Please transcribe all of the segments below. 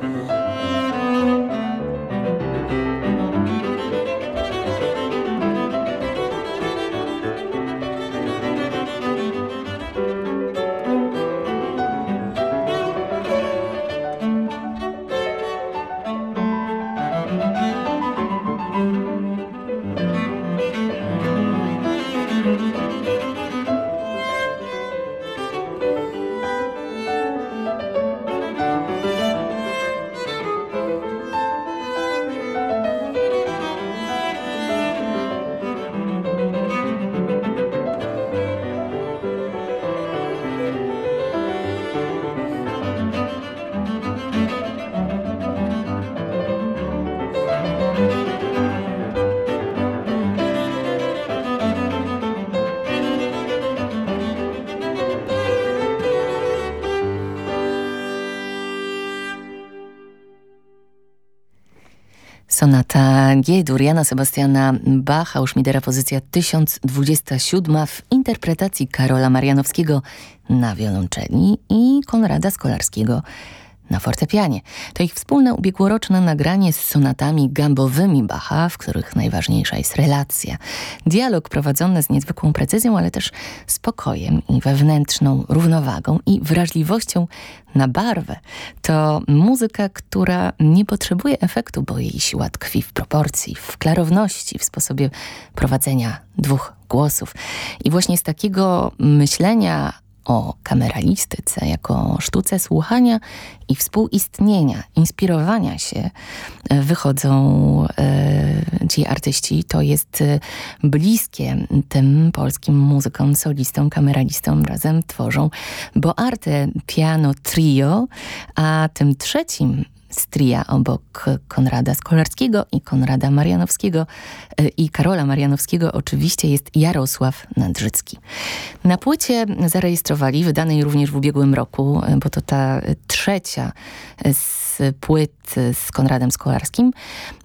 嗯。Sonata G-dur Jana Sebastiana Bacha, Uszmidera, pozycja 1027 w interpretacji Karola Marianowskiego na wiolonczeli i Konrada Skolarskiego na fortepianie. To ich wspólne ubiegłoroczne nagranie z sonatami gambowymi Bacha, w których najważniejsza jest relacja. Dialog prowadzony z niezwykłą precyzją, ale też spokojem i wewnętrzną równowagą i wrażliwością na barwę. To muzyka, która nie potrzebuje efektu, bo jej siła tkwi w proporcji, w klarowności, w sposobie prowadzenia dwóch głosów. I właśnie z takiego myślenia o kameralistyce jako sztuce słuchania i współistnienia, inspirowania się e, wychodzą e, ci artyści. To jest e, bliskie tym polskim muzykom, solistom, kameralistom. Razem tworzą Boarte Piano Trio, a tym trzecim stria obok Konrada Skolarskiego i Konrada Marianowskiego e, i Karola Marianowskiego oczywiście jest Jarosław Nadrzycki. Na płycie zarejestrowali, wydanej również w ubiegłym roku, e, bo to ta trzecia z płyt z Konradem Skolarskim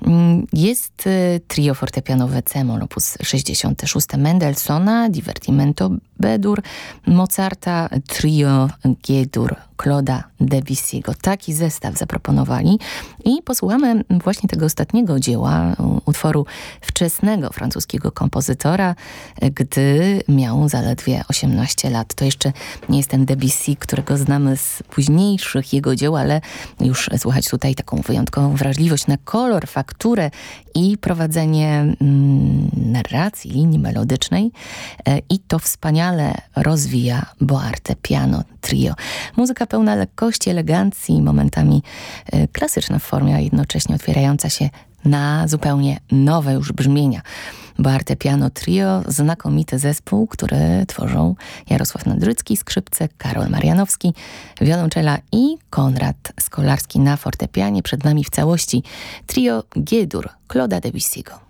mm, jest e, trio fortepianowe C-moll op. 66 Mendelssohna, Divertimento Bedur, Mozarta, trio G-dur Claude'a Debussy'ego. Taki zestaw zaproponowali i posłuchamy właśnie tego ostatniego dzieła, utworu wczesnego francuskiego kompozytora, gdy miał zaledwie 18 lat. To jeszcze nie jest ten Debussy, którego znamy z późniejszych jego dzieł, ale już słuchać tutaj taką wyjątkową wrażliwość na kolor, fakturę i prowadzenie mm, narracji, linii melodycznej e, i to wspaniale rozwija Boarte Piano Trio. Muzyka pełna lekkości, elegancji, momentami e, klasyczna w formie, a jednocześnie otwierająca się na zupełnie nowe już brzmienia. Boarte Piano Trio, znakomity zespół, który tworzą Jarosław Nadrycki, skrzypce, Karol Marianowski, wiolonczela i Konrad Skolarski na fortepianie. Przed nami w całości trio G-dur Claude'a Debussy'ego.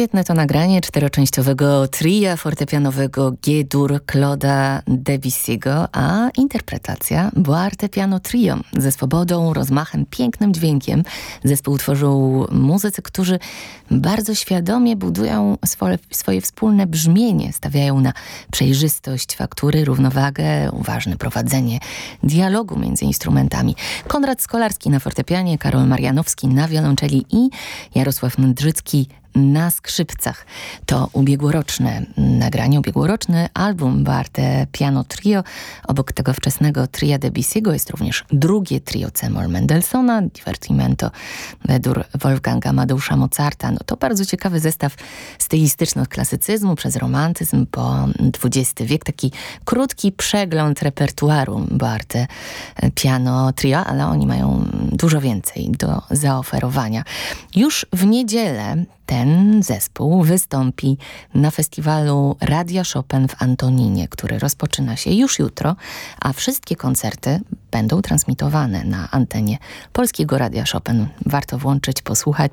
Świetne to nagranie czteroczęściowego tria fortepianowego G-dur Claude'a Debussy'ego, a interpretacja Boarte Piano Trio ze swobodą, rozmachem, pięknym dźwiękiem. Zespół tworzył muzycy, którzy bardzo świadomie budują swoje, swoje wspólne brzmienie, stawiają na przejrzystość faktury, równowagę, uważne prowadzenie dialogu między instrumentami. Konrad Skolarski na fortepianie, Karol Marianowski na wiolonczeli i Jarosław Nadrzycki na skrzypcach. To ubiegłoroczne nagranie, ubiegłoroczny album Barte Piano Trio. Obok tego wczesnego tria Debussy'ego jest również drugie trio C-moll Mendelssohna, Divertimento Wedur Wolfganga Amadeusza Mozarta. No to bardzo ciekawy zestaw stylistyczny od klasycyzmu przez romantyzm po XX wiek. Taki krótki przegląd repertuaru Barte Piano Trio, ale oni mają dużo więcej do zaoferowania. Już w niedzielę ten zespół wystąpi na festiwalu Radia Chopin w Antoninie, który rozpoczyna się już jutro, a wszystkie koncerty będą transmitowane na antenie Polskiego Radia Chopin. Warto włączyć, posłuchać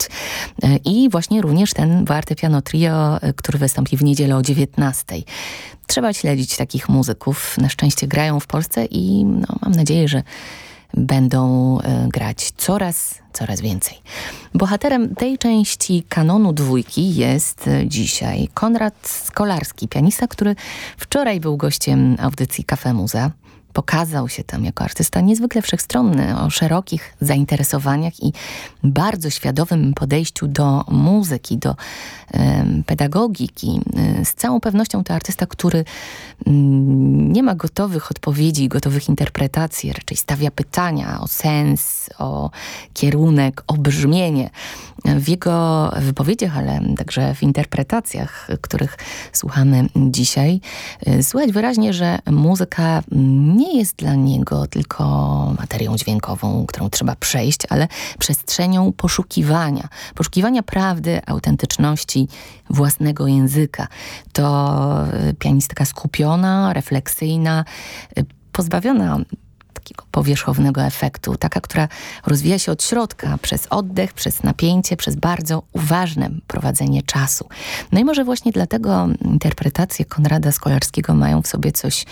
i właśnie również ten Warte Piano Trio, który wystąpi w niedzielę o 19. Trzeba śledzić takich muzyków. Na szczęście grają w Polsce i no, mam nadzieję, że będą e, grać coraz, coraz więcej. Bohaterem tej części kanonu dwójki jest e, dzisiaj Konrad Skolarski, pianista, który wczoraj był gościem audycji Cafe Muza pokazał się tam jako artysta niezwykle wszechstronny, o szerokich zainteresowaniach i bardzo świadomym podejściu do muzyki, do pedagogiki. Z całą pewnością to artysta, który mm, nie ma gotowych odpowiedzi, gotowych interpretacji, raczej stawia pytania o sens, o kierunek, o brzmienie. W jego wypowiedziach, ale także w interpretacjach, których słuchamy dzisiaj, y, słychać wyraźnie, że muzyka nie jest dla niego tylko materią dźwiękową, którą trzeba przejść, ale przestrzenią poszukiwania, poszukiwania prawdy, autentyczności, własnego języka. To y, pianistka skupiona, refleksyjna, y, pozbawiona takiego powierzchownego efektu, taka, która rozwija się od środka, przez oddech, przez napięcie, przez bardzo uważne prowadzenie czasu. No i może właśnie dlatego interpretacje Konrada Skolarskiego mają w sobie coś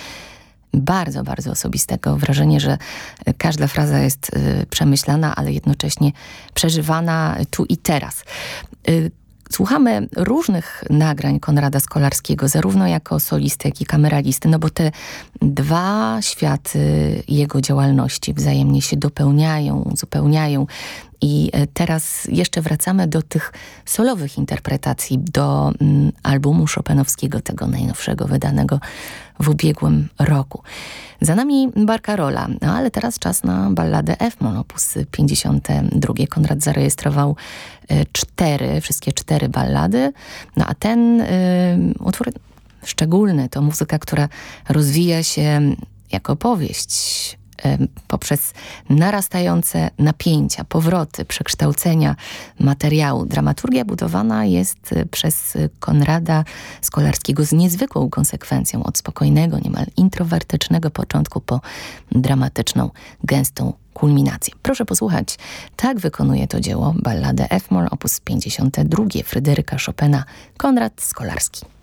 bardzo, bardzo osobistego. Wrażenie, że każda fraza jest y, przemyślana, ale jednocześnie przeżywana tu i teraz. Y, Słuchamy różnych nagrań Konrada Skolarskiego, zarówno jako solisty, jak i kameralisty, no bo te dwa światy jego działalności wzajemnie się dopełniają, uzupełniają. I e, teraz jeszcze wracamy do tych solowych interpretacji, do mm, albumu Chopinowskiego, tego najnowszego, wydanego w ubiegłym roku. Za nami Barcarola, no ale teraz czas na balladę F-moll, opus 52. Konrad zarejestrował y, cztery, wszystkie cztery ballady, no a ten y, utwór szczególny to muzyka, która rozwija się jako powieść poprzez narastające napięcia, powroty, przekształcenia materiału. Dramaturgia budowana jest e, przez Konrada Skolarskiego z niezwykłą konsekwencją od spokojnego, niemal introwertycznego początku po dramatyczną, gęstą kulminację. Proszę posłuchać, tak wykonuje to dzieło balladę F-moll op. 52 Fryderyka Chopina Konrad Skolarski.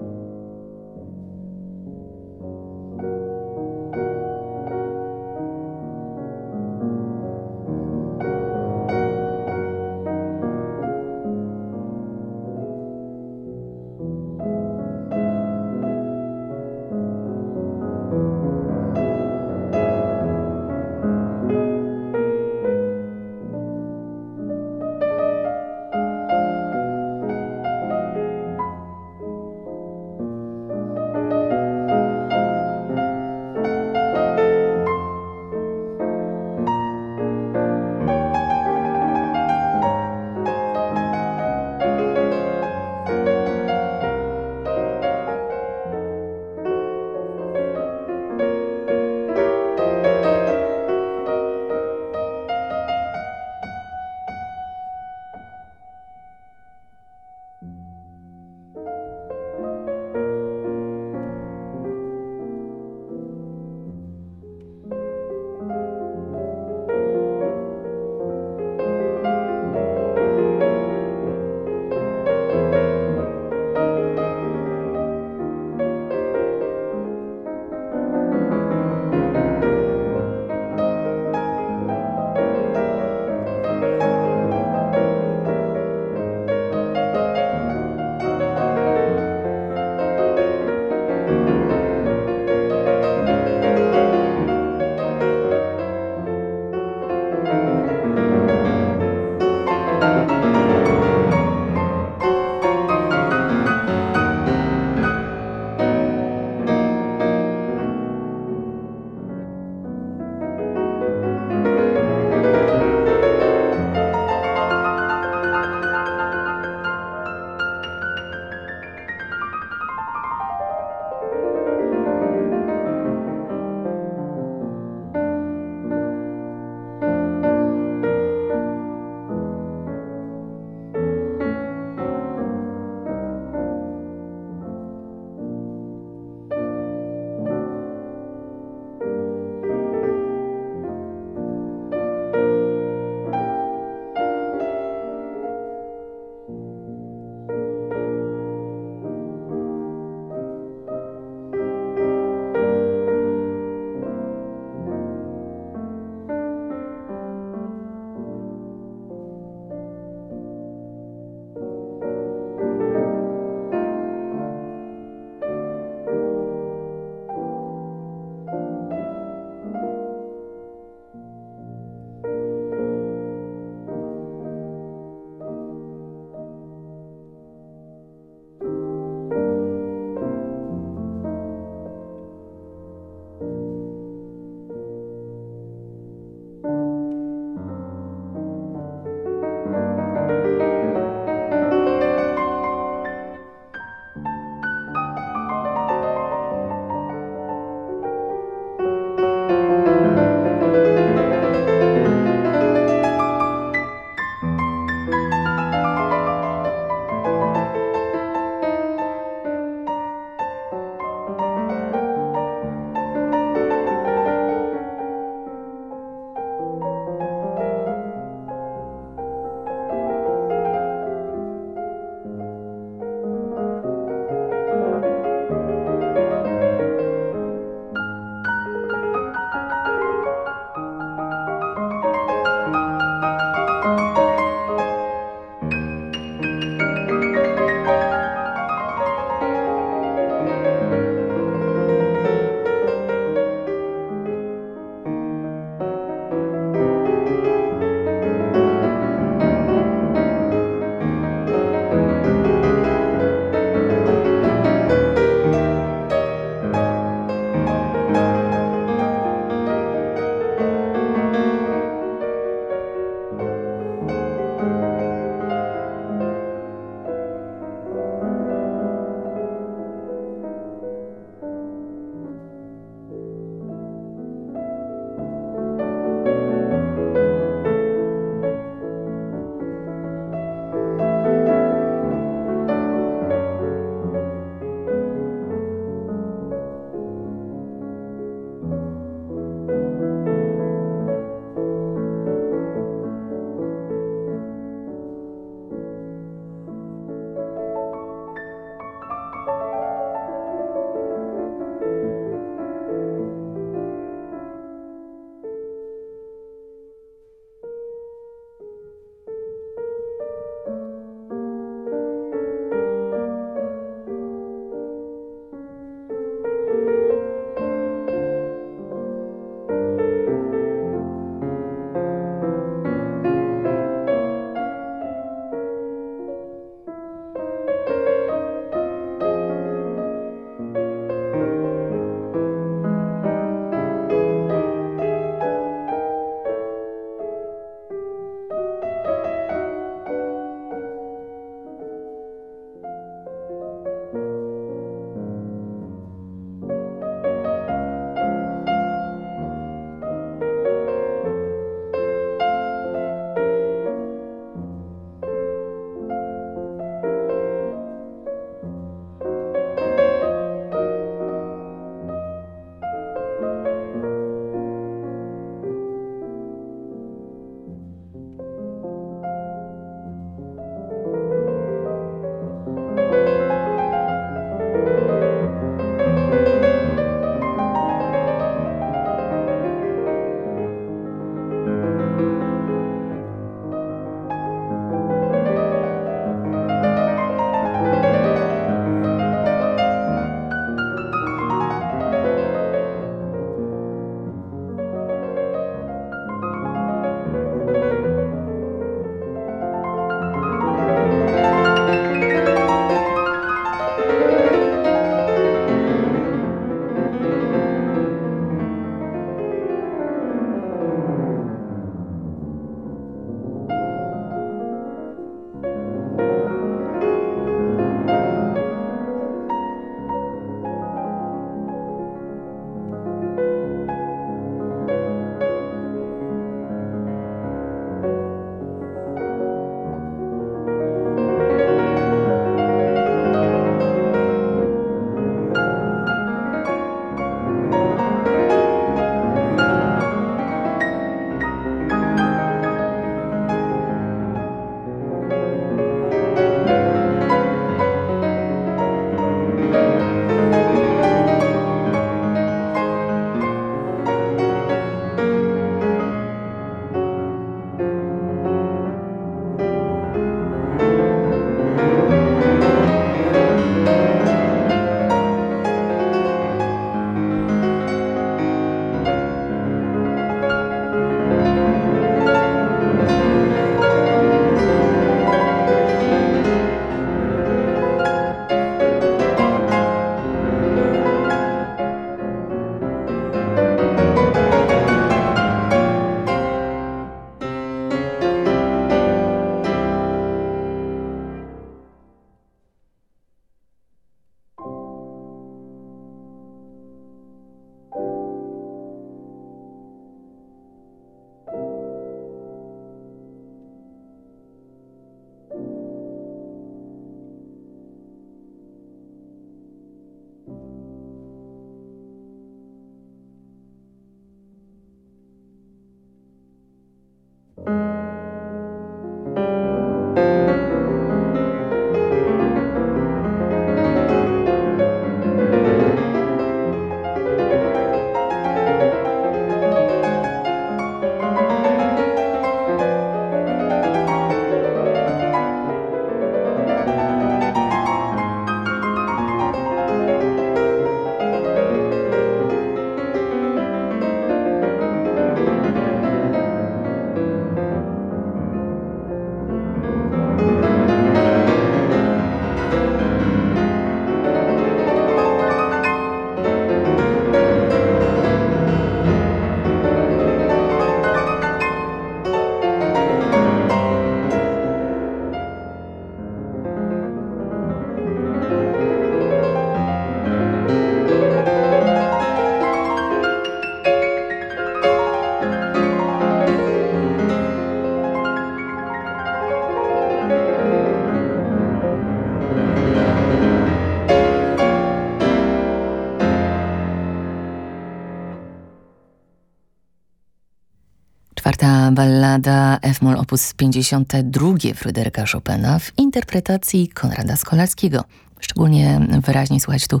Ballada F-moll op. 52 Fryderyka Chopina w interpretacji Konrada Skolarskiego. Szczególnie wyraźnie słychać tu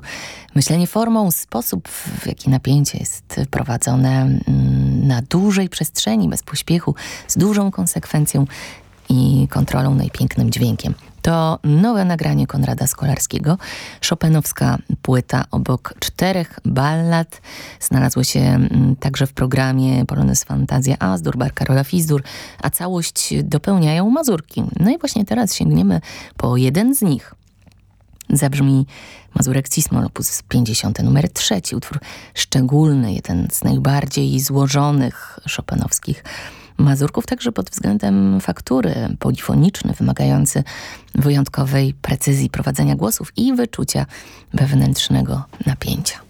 myślenie formą, sposób w jaki napięcie jest prowadzone mm, na dużej przestrzeni, bez pośpiechu, z dużą konsekwencją i kontrolą najpięknym dźwiękiem. To nowe nagranie Konrada Skolarskiego, Chopinowska płyta obok czterech ballad. Znalazło się mm, także w programie Polonez Fantazja Azdur, Bar Karola Fizdur, a całość dopełniają mazurki. No i właśnie teraz sięgniemy po jeden z nich. Zabrzmi Mazurek Cismol op. 50, numer trzeci, utwór szczególny, jeden z najbardziej złożonych chopinowskich mazurków, także pod względem faktury, polifoniczny, wymagający wyjątkowej precyzji prowadzenia głosów i wyczucia wewnętrznego napięcia.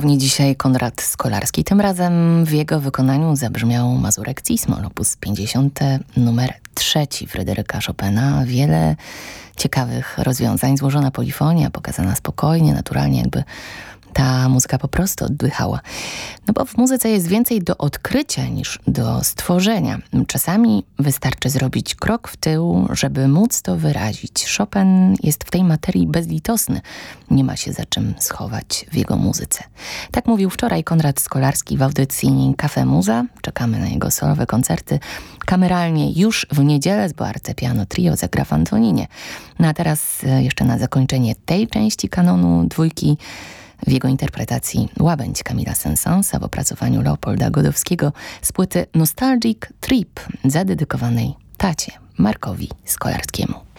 Ponownie dzisiaj Konrad Skolarski. Tym razem w jego wykonaniu zabrzmiał Mazurek Cismol, op. 50, numer trzeci Fryderyka Chopina. Wiele ciekawych rozwiązań, złożona polifonia, pokazana spokojnie, naturalnie, jakby ta muzyka po prostu oddychała. No bo w muzyce jest więcej do odkrycia niż do stworzenia. Czasami wystarczy zrobić krok w tył, żeby móc to wyrazić. Chopin jest w tej materii bezlitosny. Nie ma się za czym schować w jego muzyce. Tak mówił wczoraj Konrad Skolarski w audycji Cafe Muza. Czekamy na jego solowe koncerty. Kameralnie już w niedzielę, z arcepiano trio zagra w Antoninie. No a teraz e, jeszcze na zakończenie tej części kanonu dwójki w jego interpretacji Łabędź Kamila Sensansa w opracowaniu Leopolda Godowskiego z płyty Nostalgic Trip zadedykowanej tacie Markowi Skolarskiemu.